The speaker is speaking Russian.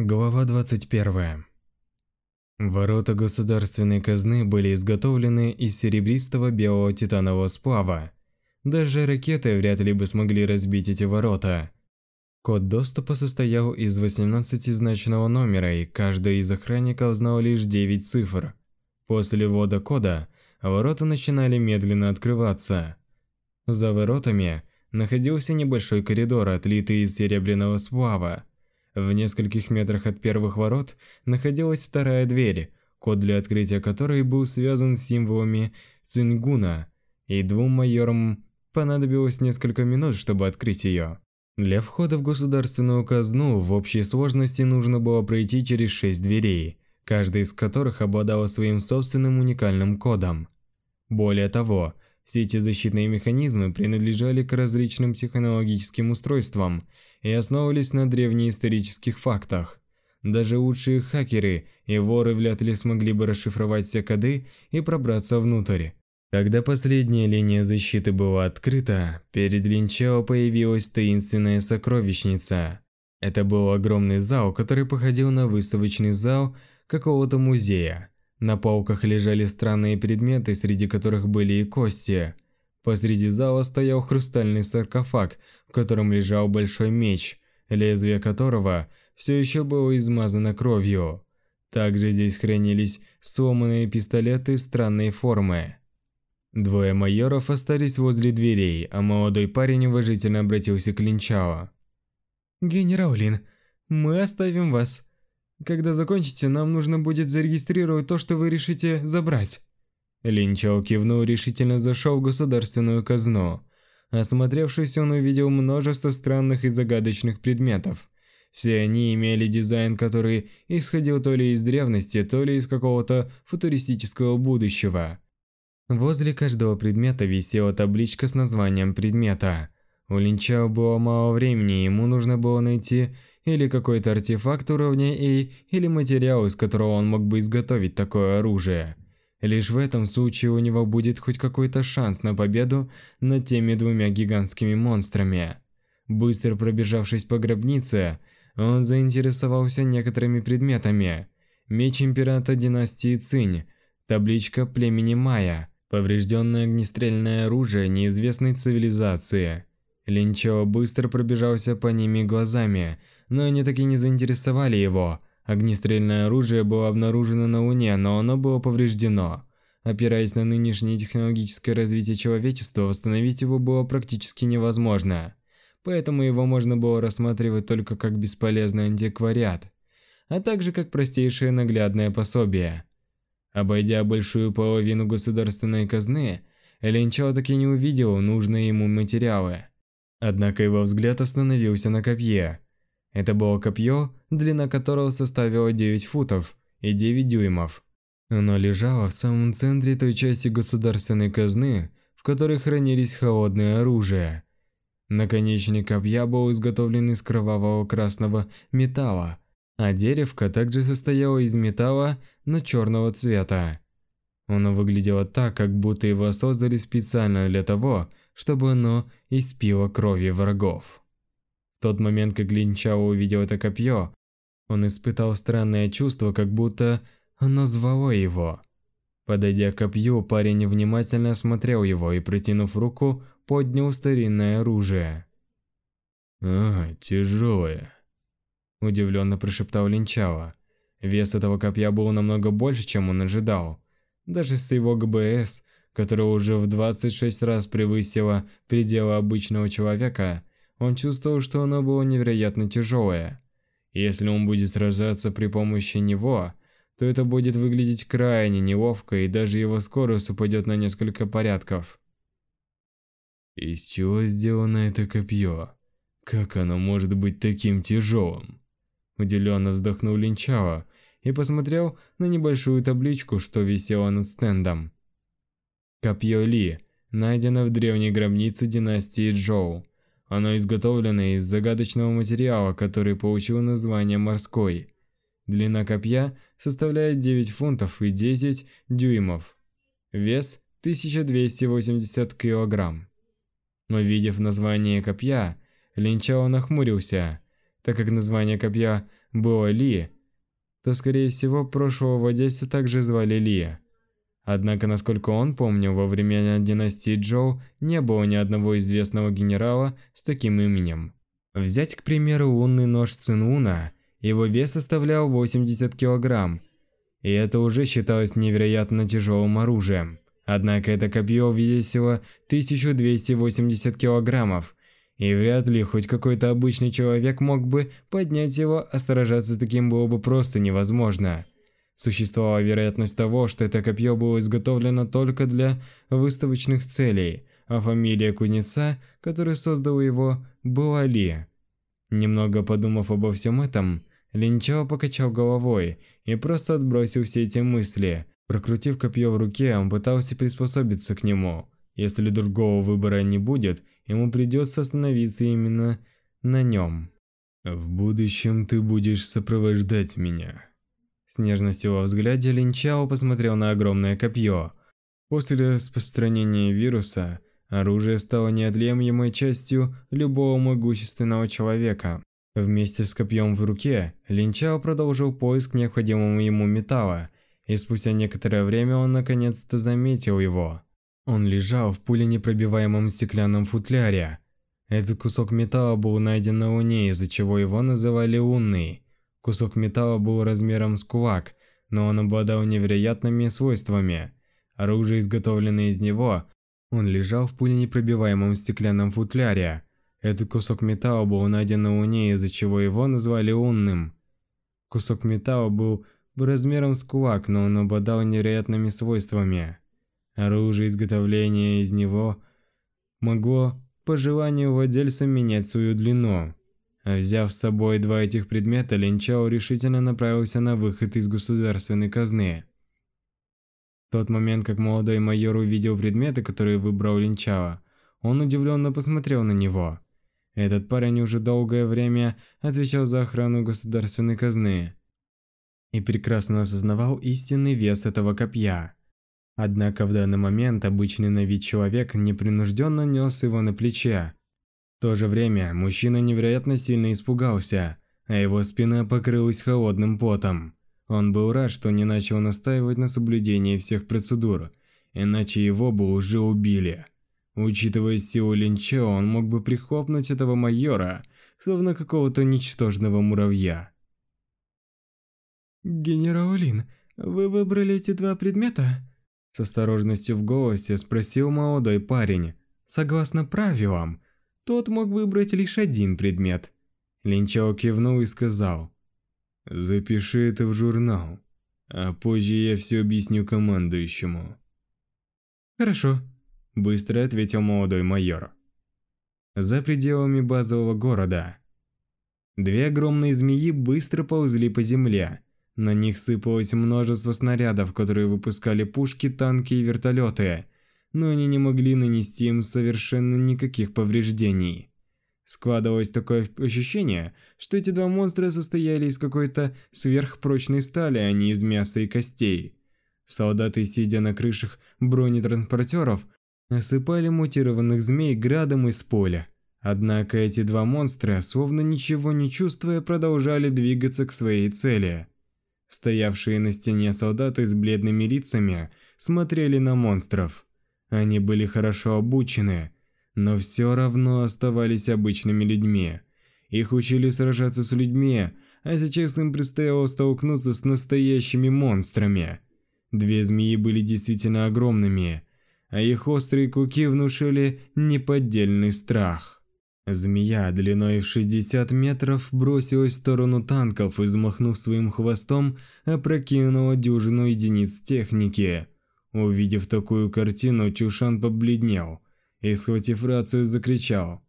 Глава 21. Ворота государственной казны были изготовлены из серебристого белого титанового сплава. Даже ракеты вряд ли бы смогли разбить эти ворота. Код доступа состоял из 18-значного номера, и каждый из охранников знал лишь 9 цифр. После ввода кода ворота начинали медленно открываться. За воротами находился небольшой коридор, отлитый из серебряного сплава, в нескольких метрах от первых ворот находилась вторая дверь, код для открытия которой был связан с символами Цингуна, и двум майорам понадобилось несколько минут, чтобы открыть ее. Для входа в государственную казну в общей сложности нужно было пройти через шесть дверей, каждая из которых обладала своим собственным уникальным кодом. Более того, все эти защитные механизмы принадлежали к различным технологическим устройствам – и основывались на древнеисторических фактах. Даже лучшие хакеры и воры вряд ли смогли бы расшифровать все коды и пробраться внутрь. Когда последняя линия защиты была открыта, перед Линчао появилась таинственная сокровищница. Это был огромный зал, который походил на выставочный зал какого-то музея. На полках лежали странные предметы, среди которых были и кости – Посреди зала стоял хрустальный саркофаг, в котором лежал большой меч, лезвие которого все еще было измазано кровью. Также здесь хранились сломанные пистолеты странной формы. Двое майоров остались возле дверей, а молодой парень уважительно обратился к Линчао. «Генерал Лин, мы оставим вас. Когда закончите, нам нужно будет зарегистрировать то, что вы решите забрать». Линчао кивнул решительно зашел в государственную казну. Осмотревшись, он увидел множество странных и загадочных предметов. Все они имели дизайн, который исходил то ли из древности, то ли из какого-то футуристического будущего. Возле каждого предмета висела табличка с названием предмета. У Линчао было мало времени, ему нужно было найти или какой-то артефакт уровня A, или материал, из которого он мог бы изготовить такое оружие – Лишь в этом случае у него будет хоть какой-то шанс на победу над теми двумя гигантскими монстрами. Быстро пробежавшись по гробнице, он заинтересовался некоторыми предметами. Меч императора династии Цинь, табличка племени Майя, поврежденное огнестрельное оружие неизвестной цивилизации. Линчо быстро пробежался по ними глазами, но они таки не заинтересовали его – Огнестрельное оружие было обнаружено на Луне, но оно было повреждено. Опираясь на нынешнее технологическое развитие человечества, восстановить его было практически невозможно. Поэтому его можно было рассматривать только как бесполезный антиквариат, а также как простейшее наглядное пособие. Обойдя большую половину государственной казны, Элеинчо так и не увидел нужные ему материалы. Однако его взгляд остановился на копье – это было копье, длина которого составила 9 футов и 9 дюймов. Оно лежало в самом центре той части государственной казны, в которой хранились холодные оружия. Наконечник копья был изготовлен из кровавого красного металла, а деревка также состояла из металла, но черного цвета. Оно выглядело так, как будто его создали специально для того, чтобы оно испило крови врагов тот момент, как Лин Чао увидел это копье, он испытал странное чувство, как будто оно звало его. Подойдя к копью, парень внимательно осмотрел его и, протянув руку, поднял старинное оружие. «А, тяжелое», – удивленно прошептал Линчао. Вес этого копья был намного больше, чем он ожидал. Даже с его ГБС, которое уже в 26 раз превысило пределы обычного человека, он чувствовал, что оно было невероятно тяжелое. Если он будет сражаться при помощи него, то это будет выглядеть крайне неловко, и даже его скорость упадет на несколько порядков. Из чего сделано это копье? Как оно может быть таким тяжелым? Удивленно вздохнул Линчао и посмотрел на небольшую табличку, что висела над стендом. Копье Ли найдено в древней гробнице династии Джоу. Оно изготовлено из загадочного материала, который получил название «морской». Длина копья составляет 9 фунтов и 10 дюймов. Вес – 1280 килограмм. Увидев название копья, Линчао нахмурился. Так как название копья было Ли, то, скорее всего, прошлого владельца также звали Ли. Однако, насколько он помнил, во времена династии Джоу не было ни одного известного генерала с таким именем. Взять, к примеру, лунный нож Цинуна, его вес составлял 80 килограмм, и это уже считалось невероятно тяжелым оружием. Однако это копье весило 1280 килограммов, и вряд ли хоть какой-то обычный человек мог бы поднять его, а сражаться с таким было бы просто невозможно – Существовала вероятность того, что это копье было изготовлено только для выставочных целей, а фамилия кузнеца, который создал его, была Ли. Немного подумав обо всем этом, Линчао покачал головой и просто отбросил все эти мысли. Прокрутив копье в руке, он пытался приспособиться к нему. Если другого выбора не будет, ему придется остановиться именно на нем. «В будущем ты будешь сопровождать меня», с нежностью во взгляде Лин посмотрел на огромное копье. После распространения вируса, оружие стало неотъемлемой частью любого могущественного человека. Вместе с копьем в руке, Линчао продолжил поиск необходимого ему металла, и спустя некоторое время он наконец-то заметил его. Он лежал в пуленепробиваемом стеклянном футляре. Этот кусок металла был найден на Луне, из-за чего его называли «Лунный». Кусок металла был размером с кулак, но он обладал невероятными свойствами. Оружие, изготовленное из него, он лежал в пуленепробиваемом стеклянном футляре. Этот кусок металла был найден на Луне, из-за чего его назвали лунным. Кусок металла был размером с кулак, но он обладал невероятными свойствами. Оружие, изготовление из него, могло, по желанию владельца, менять свою длину. А взяв с собой два этих предмета, Линчао решительно направился на выход из государственной казны. В тот момент, как молодой майор увидел предметы, которые выбрал Линчао, он удивленно посмотрел на него. Этот парень уже долгое время отвечал за охрану государственной казны и прекрасно осознавал истинный вес этого копья. Однако в данный момент обычный на вид человек непринужденно нес его на плече, в то же время мужчина невероятно сильно испугался, а его спина покрылась холодным потом. Он был рад, что не начал настаивать на соблюдении всех процедур, иначе его бы уже убили. Учитывая силу Линча, он мог бы прихлопнуть этого майора, словно какого-то ничтожного муравья. «Генерал Лин, вы выбрали эти два предмета?» С осторожностью в голосе спросил молодой парень. «Согласно правилам, тот мог выбрать лишь один предмет. Линчао кивнул и сказал. «Запиши это в журнал, а позже я все объясню командующему». «Хорошо», – быстро ответил молодой майор. За пределами базового города. Две огромные змеи быстро ползли по земле. На них сыпалось множество снарядов, которые выпускали пушки, танки и вертолеты – но они не могли нанести им совершенно никаких повреждений. Складывалось такое ощущение, что эти два монстра состояли из какой-то сверхпрочной стали, а не из мяса и костей. Солдаты, сидя на крышах бронетранспортеров, осыпали мутированных змей градом из поля. Однако эти два монстра, словно ничего не чувствуя, продолжали двигаться к своей цели. Стоявшие на стене солдаты с бледными лицами смотрели на монстров – они были хорошо обучены, но все равно оставались обычными людьми. Их учили сражаться с людьми, а сейчас им предстояло столкнуться с настоящими монстрами. Две змеи были действительно огромными, а их острые куки внушили неподдельный страх. Змея длиной в 60 метров бросилась в сторону танков и, своим хвостом, опрокинула дюжину единиц техники – Увидев такую картину, Чушан побледнел и, схватив рацию, закричал.